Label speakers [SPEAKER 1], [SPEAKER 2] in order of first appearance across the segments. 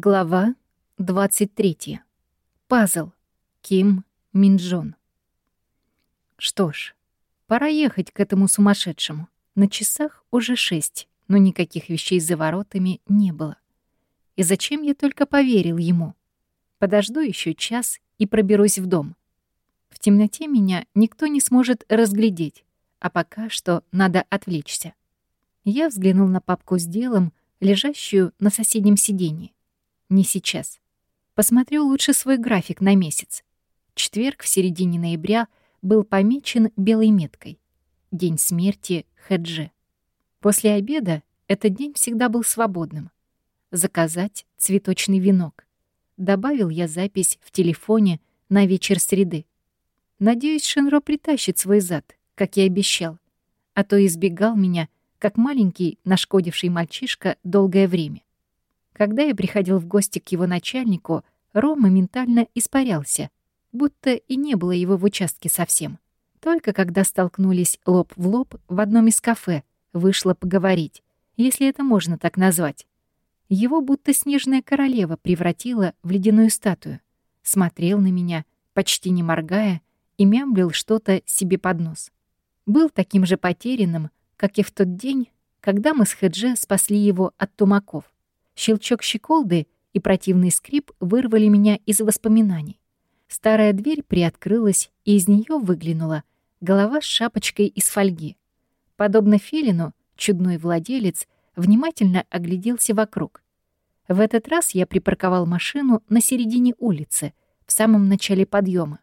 [SPEAKER 1] Глава 23. Пазл. Ким Минджон. Что ж, пора ехать к этому сумасшедшему. На часах уже шесть, но никаких вещей за воротами не было. И зачем я только поверил ему? Подожду еще час и проберусь в дом. В темноте меня никто не сможет разглядеть, а пока что надо отвлечься. Я взглянул на папку с делом, лежащую на соседнем сиденье. Не сейчас. Посмотрю лучше свой график на месяц. Четверг в середине ноября был помечен белой меткой. День смерти Хэджи. После обеда этот день всегда был свободным. Заказать цветочный венок. Добавил я запись в телефоне на вечер среды. Надеюсь, Шинро притащит свой зад, как и обещал, а то избегал меня, как маленький нашкодивший мальчишка долгое время. Когда я приходил в гости к его начальнику, Ром моментально испарялся, будто и не было его в участке совсем. Только когда столкнулись лоб в лоб в одном из кафе, вышло поговорить, если это можно так назвать. Его будто снежная королева превратила в ледяную статую. Смотрел на меня, почти не моргая, и мямлил что-то себе под нос. Был таким же потерянным, как и в тот день, когда мы с Хедже спасли его от тумаков. Щелчок щеколды и противный скрип вырвали меня из воспоминаний. Старая дверь приоткрылась, и из нее выглянула голова с шапочкой из фольги. Подобно филину, чудной владелец внимательно огляделся вокруг. В этот раз я припарковал машину на середине улицы, в самом начале подъема.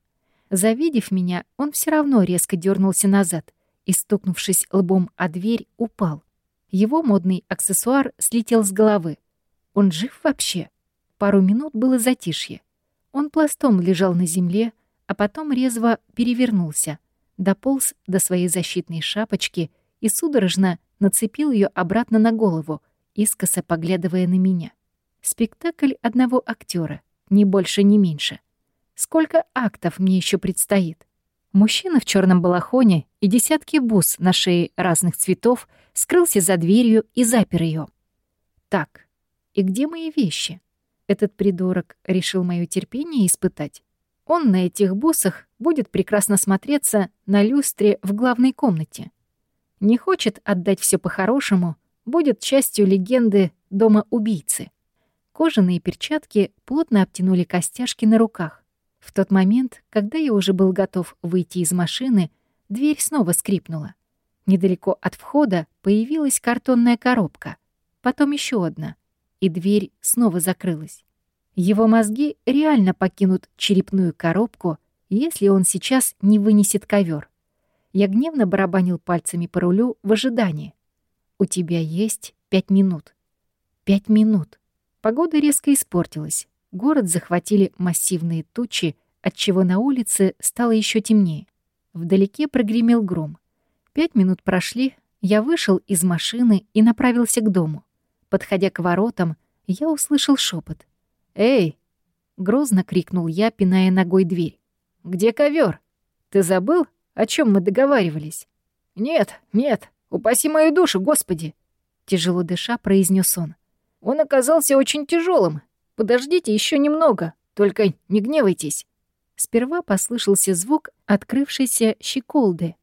[SPEAKER 1] Завидев меня, он все равно резко дернулся назад и, стукнувшись лбом о дверь, упал. Его модный аксессуар слетел с головы. Он жив вообще? Пару минут было затишье. Он пластом лежал на земле, а потом резво перевернулся, дополз до своей защитной шапочки и судорожно нацепил ее обратно на голову, искоса поглядывая на меня. Спектакль одного актера, ни больше, ни меньше. Сколько актов мне еще предстоит? Мужчина в черном балахоне и десятки бус на шее разных цветов скрылся за дверью и запер ее. Так, и где мои вещи? Этот придурок решил мое терпение испытать. Он на этих бусах будет прекрасно смотреться на люстре в главной комнате. Не хочет отдать все по-хорошему, будет частью легенды дома убийцы. Кожаные перчатки плотно обтянули костяшки на руках. В тот момент, когда я уже был готов выйти из машины, дверь снова скрипнула. Недалеко от входа появилась картонная коробка, потом еще одна — и дверь снова закрылась. Его мозги реально покинут черепную коробку, если он сейчас не вынесет ковер. Я гневно барабанил пальцами по рулю в ожидании. «У тебя есть пять минут». «Пять минут». Погода резко испортилась. Город захватили массивные тучи, отчего на улице стало еще темнее. Вдалеке прогремел гром. Пять минут прошли, я вышел из машины и направился к дому. Подходя к воротам, я услышал шепот. «Эй!» — грозно крикнул я, пиная ногой дверь. «Где ковер? Ты забыл, о чем мы договаривались?» «Нет, нет, упаси мою душу, Господи!» Тяжело дыша, произнес он. «Он оказался очень тяжелым. Подождите еще немного, только не гневайтесь». Сперва послышался звук открывшейся щеколды,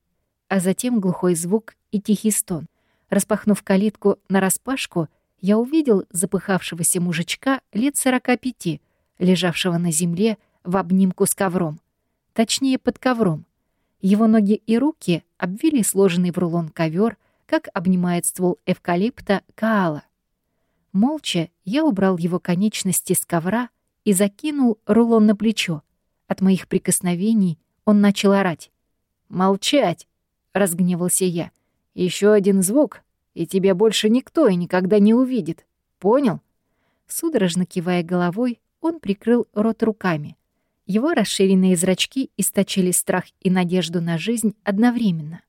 [SPEAKER 1] а затем глухой звук и тихий стон. Распахнув калитку нараспашку, я увидел запыхавшегося мужичка лет сорока пяти, лежавшего на земле в обнимку с ковром. Точнее, под ковром. Его ноги и руки обвили сложенный в рулон ковер, как обнимает ствол эвкалипта каала. Молча я убрал его конечности с ковра и закинул рулон на плечо. От моих прикосновений он начал орать. «Молчать!» — разгневался я. Еще один звук, и тебя больше никто и никогда не увидит. Понял?» Судорожно кивая головой, он прикрыл рот руками. Его расширенные зрачки источили страх и надежду на жизнь одновременно.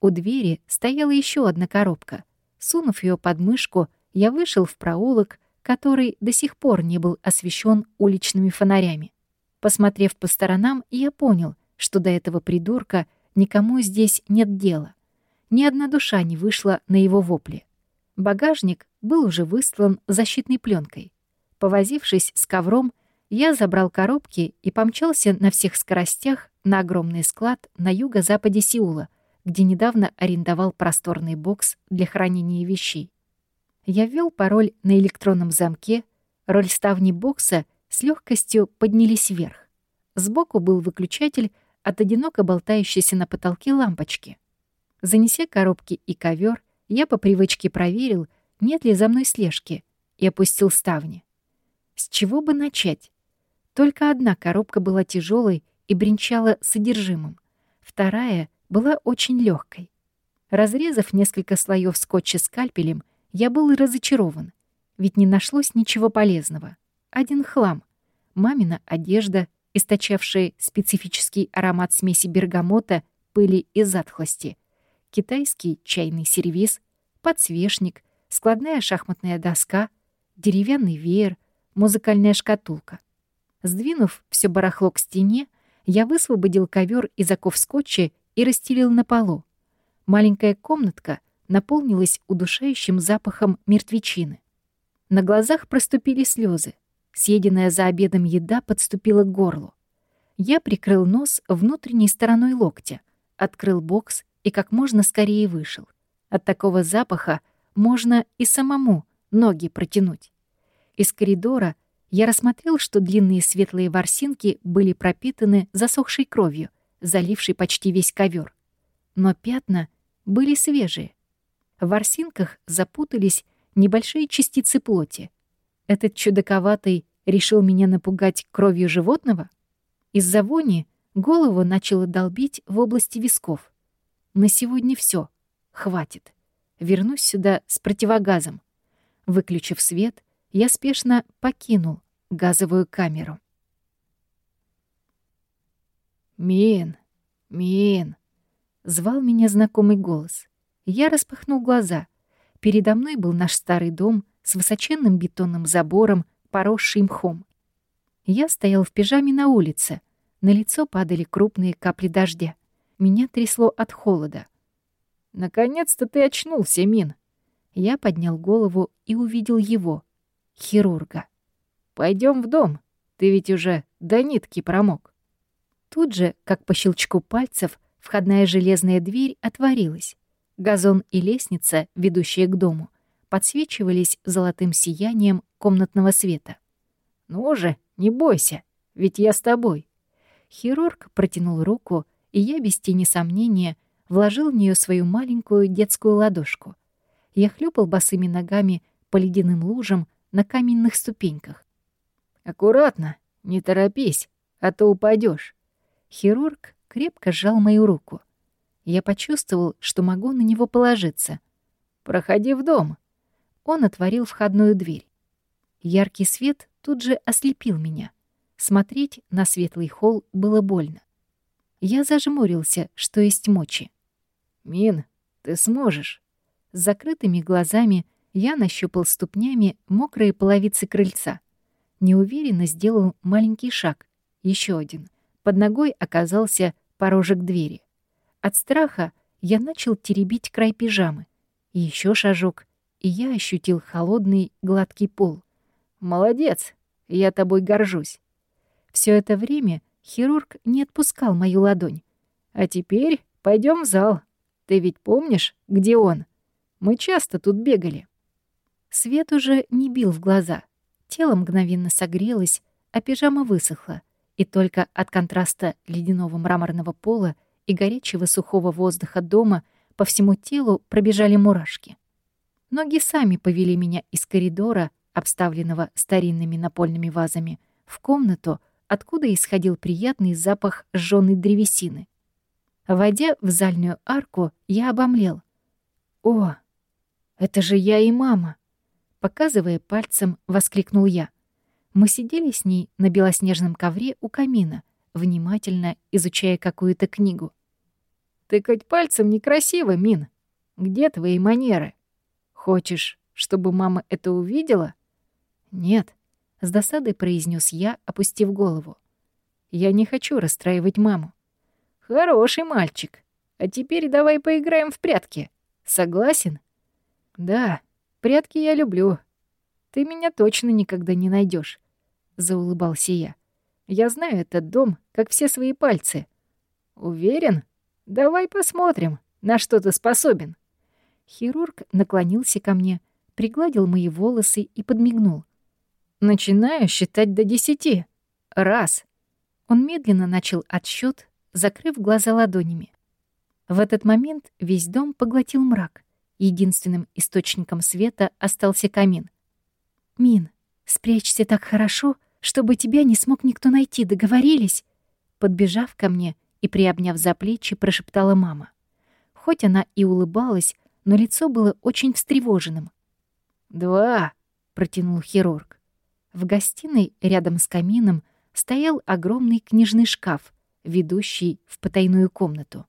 [SPEAKER 1] У двери стояла еще одна коробка. Сунув ее под мышку, я вышел в проулок, который до сих пор не был освещен уличными фонарями. Посмотрев по сторонам, я понял, что до этого придурка никому здесь нет дела. Ни одна душа не вышла на его вопли. Багажник был уже выстлан защитной пленкой. Повозившись с ковром, я забрал коробки и помчался на всех скоростях на огромный склад на юго-западе Сеула, где недавно арендовал просторный бокс для хранения вещей. Я ввел пароль на электронном замке, роль ставни бокса с легкостью поднялись вверх. Сбоку был выключатель от одиноко болтающейся на потолке лампочки. Занеся коробки и ковер, я по привычке проверил, нет ли за мной слежки, и опустил ставни. С чего бы начать? Только одна коробка была тяжелой и бренчала содержимым. Вторая была очень легкой. Разрезав несколько слоев скотча скальпелем, я был разочарован, ведь не нашлось ничего полезного. Один хлам. Мамина одежда, источавшая специфический аромат смеси бергамота, пыли и затхлости. Китайский чайный сервиз, подсвечник, складная шахматная доска, деревянный веер — музыкальная шкатулка. Сдвинув все барахло к стене, я высвободил ковер из оков скотча и расстелил на полу. Маленькая комнатка наполнилась удушающим запахом мертвечины. На глазах проступили слезы. Съеденная за обедом еда подступила к горлу. Я прикрыл нос внутренней стороной локтя, открыл бокс и как можно скорее вышел. От такого запаха можно и самому ноги протянуть. Из коридора я рассмотрел, что длинные светлые ворсинки были пропитаны засохшей кровью, залившей почти весь ковер. Но пятна были свежие. В ворсинках запутались небольшие частицы плоти. Этот чудаковатый решил меня напугать кровью животного? Из-за вони голову начало долбить в области висков. На сегодня все, Хватит. Вернусь сюда с противогазом. Выключив свет — я спешно покинул газовую камеру. «Мин, Мин!» — звал меня знакомый голос. Я распахнул глаза. Передо мной был наш старый дом с высоченным бетонным забором, поросший мхом. Я стоял в пижаме на улице. На лицо падали крупные капли дождя. Меня трясло от холода. «Наконец-то ты очнулся, Мин!» Я поднял голову и увидел его — хирурга. Пойдем в дом, ты ведь уже до нитки промок». Тут же, как по щелчку пальцев, входная железная дверь отворилась. Газон и лестница, ведущие к дому, подсвечивались золотым сиянием комнатного света. «Ну же, не бойся, ведь я с тобой». Хирург протянул руку, и я без тени сомнения вложил в нее свою маленькую детскую ладошку. Я хлюпал босыми ногами по ледяным лужам, на каменных ступеньках. «Аккуратно, не торопись, а то упадешь. Хирург крепко сжал мою руку. Я почувствовал, что могу на него положиться. «Проходи в дом». Он отворил входную дверь. Яркий свет тут же ослепил меня. Смотреть на светлый холл было больно. Я зажмурился, что есть мочи. «Мин, ты сможешь». С закрытыми глазами я нащупал ступнями мокрые половицы крыльца. Неуверенно сделал маленький шаг. Еще один. Под ногой оказался порожек двери. От страха я начал теребить край пижамы. Еще шажок, и я ощутил холодный гладкий пол. «Молодец! Я тобой горжусь!» Все это время хирург не отпускал мою ладонь. «А теперь пойдем в зал. Ты ведь помнишь, где он? Мы часто тут бегали». Свет уже не бил в глаза. Тело мгновенно согрелось, а пижама высохла, и только от контраста ледяного мраморного пола и горячего сухого воздуха дома по всему телу пробежали мурашки. Ноги сами повели меня из коридора, обставленного старинными напольными вазами, в комнату, откуда исходил приятный запах сжёной древесины. Войдя в зальную арку, я обомлел. «О, это же я и мама!» Показывая пальцем, воскликнул я. Мы сидели с ней на белоснежном ковре у камина, внимательно изучая какую-то книгу. «Тыкать пальцем некрасиво, Мин. Где твои манеры? Хочешь, чтобы мама это увидела?» «Нет», — с досадой произнес я, опустив голову. «Я не хочу расстраивать маму». «Хороший мальчик. А теперь давай поиграем в прятки. Согласен?» «Да», Прятки я люблю. ты меня точно никогда не найдешь, заулыбался я. Я знаю этот дом, как все свои пальцы. Уверен? Давай посмотрим, на что ты способен. Хирург наклонился ко мне, пригладил мои волосы и подмигнул. Начинаю считать до десяти. Раз. Он медленно начал отсчет, закрыв глаза ладонями. В этот момент весь дом поглотил мрак. Единственным источником света остался камин. «Мин, спрячься так хорошо, чтобы тебя не смог никто найти, договорились?» Подбежав ко мне и приобняв за плечи, прошептала мама. Хоть она и улыбалась, но лицо было очень встревоженным. «Два!» — протянул хирург. В гостиной рядом с камином стоял огромный книжный шкаф, ведущий в потайную комнату.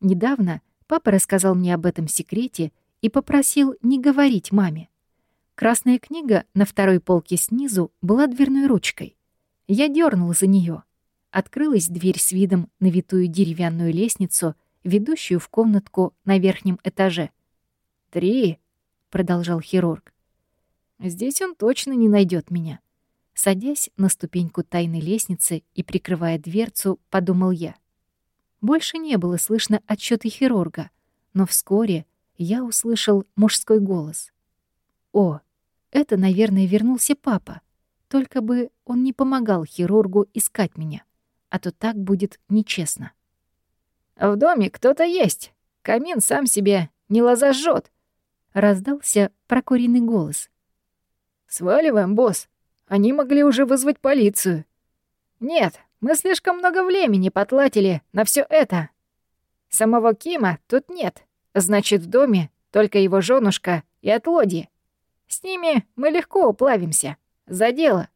[SPEAKER 1] Недавно Папа рассказал мне об этом секрете и попросил не говорить маме. Красная книга на второй полке снизу была дверной ручкой. Я дернул за нее. Открылась дверь с видом на витую деревянную лестницу, ведущую в комнатку на верхнем этаже. «Три», — продолжал хирург. «Здесь он точно не найдет меня». Садясь на ступеньку тайной лестницы и прикрывая дверцу, подумал я. Больше не было слышно отчёта хирурга, но вскоре я услышал мужской голос. «О, это, наверное, вернулся папа. Только бы он не помогал хирургу искать меня, а то так будет нечестно». «В доме кто-то есть. Камин сам себе не лозажжёт», — раздался прокуренный голос. «Сваливаем, босс. Они могли уже вызвать полицию». «Нет, мы слишком много времени потратили на все это. Самого Кима тут нет. Значит, в доме только его женушка и отлодье. С ними мы легко уплавимся. За дело.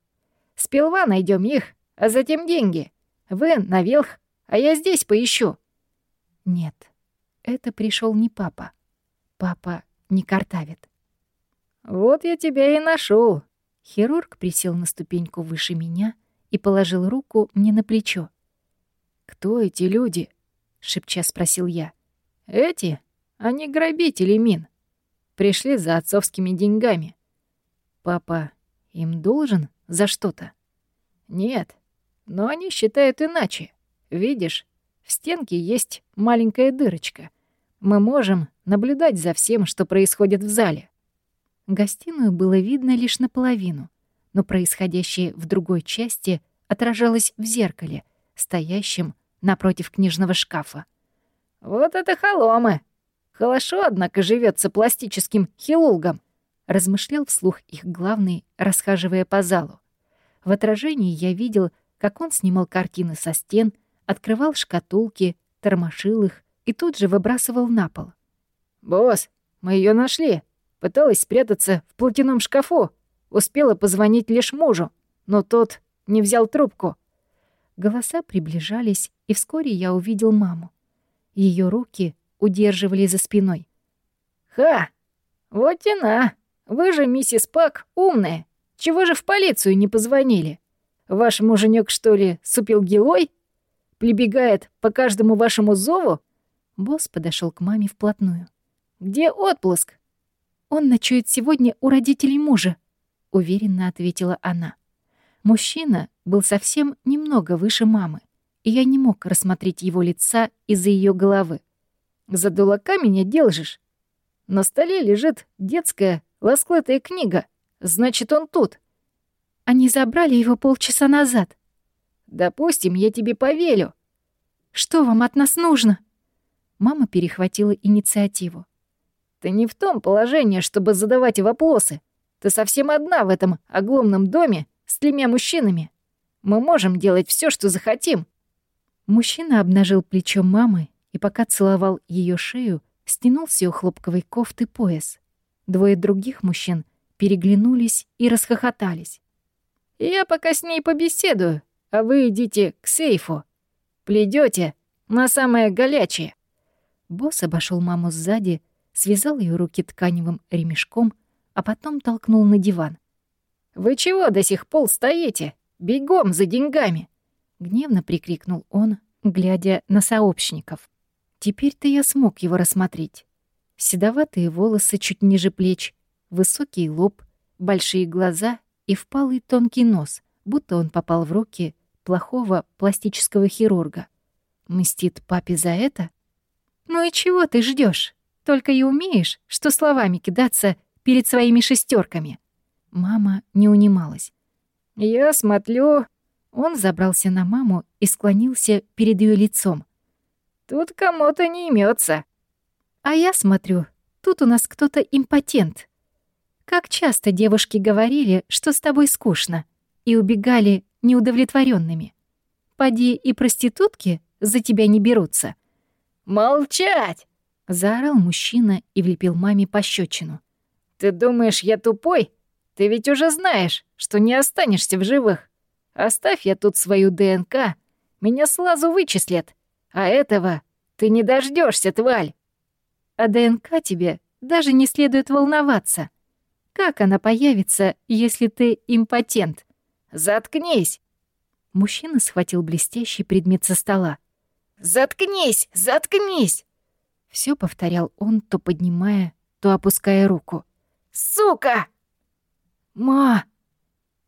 [SPEAKER 1] Сперва найдем их, а затем деньги. Вы наверх, а я здесь поищу. Нет, это пришел не папа. Папа не картавит. Вот я тебя и нашел. Хирург присел на ступеньку выше меня — и положил руку мне на плечо. «Кто эти люди?» — шепча спросил я. «Эти? Они грабители мин. Пришли за отцовскими деньгами. Папа им должен за что-то?» «Нет, но они считают иначе. Видишь, в стенке есть маленькая дырочка. Мы можем наблюдать за всем, что происходит в зале». Гостиную было видно лишь наполовину — но происходящее в другой части отражалось в зеркале, стоящем напротив книжного шкафа. «Вот это холомы! Хорошо, однако, живется пластическим хирургом!» размышлял вслух их главный, расхаживая по залу. В отражении я видел, как он снимал картины со стен, открывал шкатулки, тормошил их и тут же выбрасывал на пол. «Босс, мы ее нашли. Пыталась спрятаться в платяном шкафу. Успела позвонить лишь мужу, но тот не взял трубку. Голоса приближались, и вскоре я увидел маму. Ее руки удерживали за спиной. «Ха! Вот и на! Вы же, миссис Пак, умная! Чего же в полицию не позвонили? Ваш муженек что ли, супил гилой? Прибегает по каждому вашему зову?» Босс подошел к маме вплотную. «Где отпуск?» «Он ночует сегодня у родителей мужа», — уверенно ответила она. Мужчина был совсем немного выше мамы, и я не мог рассмотреть его лица из-за ее головы. «За дурака меня держишь? На столе лежит детская лоскутая книга. Значит, он тут». Они забрали его полчаса назад. «Допустим, я тебе поверю». «Что вам от нас нужно?» Мама перехватила инициативу. «Ты не в том положении, чтобы задавать вопросы. Ты совсем одна в этом огромном доме с тремя мужчинами. Мы можем делать все, что захотим». Мужчина обнажил плечо мамы и, пока целовал ее шею, стянул с ее хлопковой кофты пояс. Двое других мужчин переглянулись и расхохотались. «Я пока с ней побеседую, а вы идите к сейфу. Пледете на самое горячее». Босс обошел маму сзади, связал ее руки тканевым ремешком — а потом толкнул на диван. «Вы чего до сих пор стоите? Бегом за деньгами!» Гневно прикрикнул он, глядя на сообщников. Теперь-то я смог его рассмотреть. Седоватые волосы чуть ниже плеч, высокий лоб, большие глаза и впалый тонкий нос, будто он попал в руки плохого пластического хирурга. Мстит папе за это? Ну и чего ты ждешь? Только и умеешь, что словами кидаться перед своими шестерками. Мама не унималась. «Я смотрю...» Он забрался на маму и склонился перед ее лицом. «Тут кому-то не имется. «А я смотрю, тут у нас кто-то импотент. Как часто девушки говорили, что с тобой скучно, и убегали неудовлетворенными. Поди и проститутки за тебя не берутся».
[SPEAKER 2] «Молчать!»
[SPEAKER 1] — заорал мужчина и влепил маме пощечину.
[SPEAKER 2] «Ты думаешь, я тупой? Ты ведь уже знаешь, что не останешься в живых. Оставь я тут свою ДНК, меня сразу вычислят. А этого ты не дождешься, тваль!»
[SPEAKER 1] О ДНК тебе даже не следует волноваться. Как она появится, если ты импотент?
[SPEAKER 2] Заткнись!»
[SPEAKER 1] Мужчина схватил блестящий предмет со стола.
[SPEAKER 2] «Заткнись! Заткнись!»
[SPEAKER 1] Все повторял он, то поднимая, то опуская руку.
[SPEAKER 2] «Сука!»
[SPEAKER 1] «Ма!»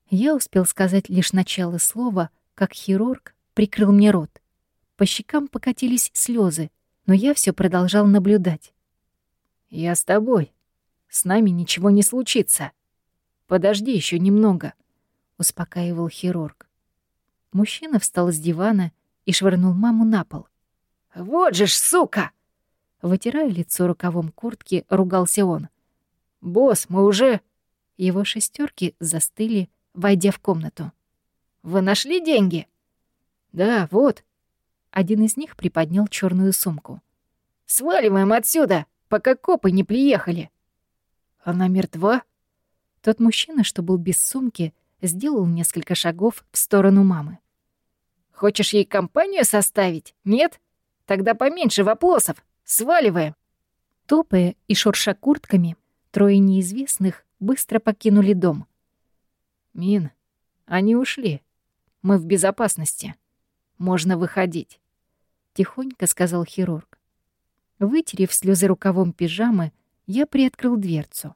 [SPEAKER 1] Я успел сказать лишь начало слова, как хирург прикрыл мне рот. По щекам покатились слезы, но я все продолжал наблюдать.
[SPEAKER 2] «Я с тобой. С нами ничего не случится. Подожди еще немного», — успокаивал хирург.
[SPEAKER 1] Мужчина встал с дивана и швырнул маму на пол.
[SPEAKER 2] «Вот же ж, сука!»
[SPEAKER 1] Вытирая лицо рукавом куртки, ругался он.
[SPEAKER 2] «Босс, мы уже...»
[SPEAKER 1] Его шестерки застыли, войдя в комнату.
[SPEAKER 2] «Вы нашли деньги?» «Да, вот».
[SPEAKER 1] Один из них приподнял черную сумку.
[SPEAKER 2] «Сваливаем отсюда!» пока копы не приехали.
[SPEAKER 1] Она мертва? Тот мужчина, что был без сумки, сделал несколько шагов в сторону мамы.
[SPEAKER 2] Хочешь ей компанию составить? Нет? Тогда поменьше вопросов. Сваливаем.
[SPEAKER 1] Топая и шурша куртками, трое неизвестных быстро покинули дом.
[SPEAKER 2] «Мин, они ушли. Мы в безопасности. Можно выходить», —
[SPEAKER 1] тихонько сказал хирург. Вытерев слезы рукавом пижамы, я приоткрыл дверцу.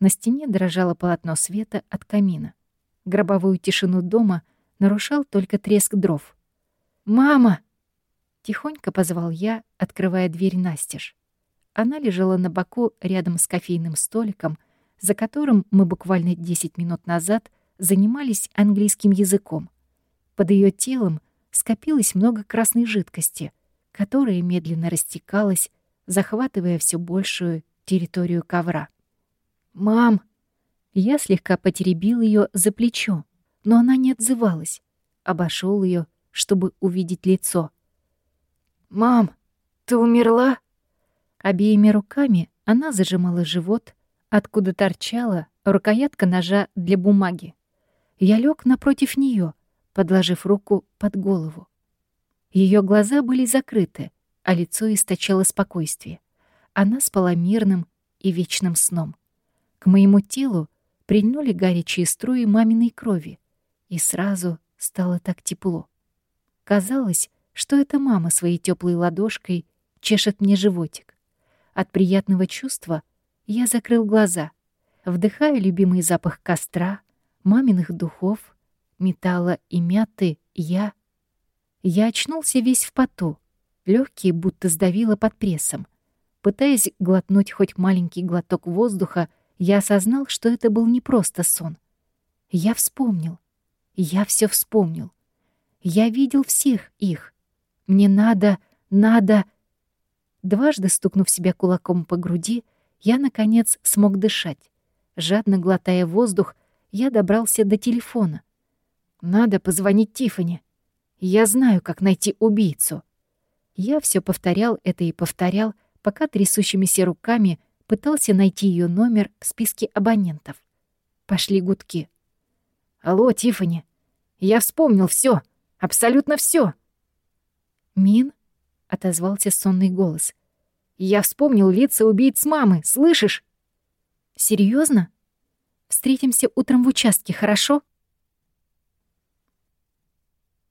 [SPEAKER 1] На стене дрожало полотно света от камина. Гробовую тишину дома нарушал только треск дров. «Мама!» — тихонько позвал я, открывая дверь настежь. Она лежала на боку рядом с кофейным столиком, за которым мы буквально 10 минут назад занимались английским языком. Под ее телом скопилось много красной жидкости, которая медленно растекалась захватывая все большую территорию ковра. «Мам!» Я слегка потеребил ее за плечо, но она не отзывалась. Обошел ее, чтобы увидеть лицо.
[SPEAKER 2] «Мам, ты умерла?»
[SPEAKER 1] Обеими руками она зажимала живот, откуда торчала рукоятка ножа для бумаги. Я лег напротив нее, подложив руку под голову. Ее глаза были закрыты, а лицо источало спокойствие. Она спала мирным и вечным сном. К моему телу прильнули горячие струи маминой крови, и сразу стало так тепло. Казалось, что это мама своей теплой ладошкой чешет мне животик. От приятного чувства я закрыл глаза, вдыхая любимый запах костра, маминых духов, металла и мяты, я... Я очнулся весь в поту, Легкие будто сдавило под прессом. Пытаясь глотнуть хоть маленький глоток воздуха, я осознал, что это был не просто сон. Я вспомнил. Я все вспомнил. Я видел всех их. Мне надо, надо... Дважды стукнув себя кулаком по груди, я, наконец, смог дышать. Жадно глотая воздух, я добрался до телефона. Надо позвонить Тифани. Я знаю, как найти убийцу. Я все повторял это и повторял, пока трясущимися руками пытался найти ее номер в списке абонентов. Пошли гудки. «Алло, Тифани, я вспомнил все, абсолютно все. «Мин?» — отозвался сонный голос. «Я вспомнил лица убийц мамы, слышишь?» Серьезно? Встретимся утром в участке, хорошо?»